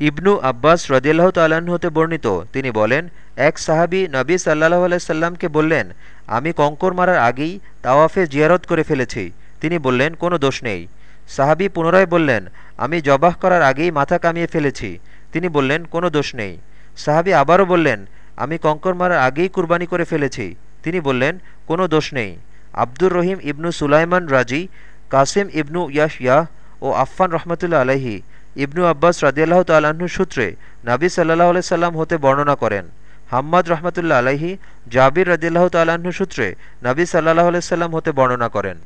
ইবনু আব্বাস রদিয়াল্লাহ তাল্লাহ্ন হতে বর্ণিত। তিনি বলেন, এক সাহাবি নবী সাল্লাহ আলাইসাল্লামকে বললেন, আমি কঙ্কর মারার আগেই তাওয়াফে জিয়ারত করে ফেলেছি। তিনি বললেন, কোনো দোষ নেই। সাহাবি পুনরায় বললেন, আমি জবাহ করার আগেই মাথা কামিয়ে ফেলেছি। তিনি বললেন, কোনো দোষ নেই। সাহাবি আবারও বললেন, আমি কঙ্কর মারার আগেই কুরবানি করে ফেলেছি। তিনি বললেন, কোনো দোষ নেই। আব্দুর রহিম ইবনু সুলাইমান রাজি, কাসিম ইবনু ইয়াহ ইয়াহ ও আফফান রহমতুল্লা আলহি ইবনু আব্বাস রাজিয়াল্লাহ তাল্লাহ্ন সূত্রে নাবী সাল্লাহ আলাই সাল্লাম হতে বর্ণনা করেন। হাম্মাদ রহমতুল্লা আলাহি জাবির রাজিয়াল্লাহ তাল্লাহ্ন সূত্রে নাবী সাল্লাহ আলাইসাল্লাম হতে বর্ণনা করেন।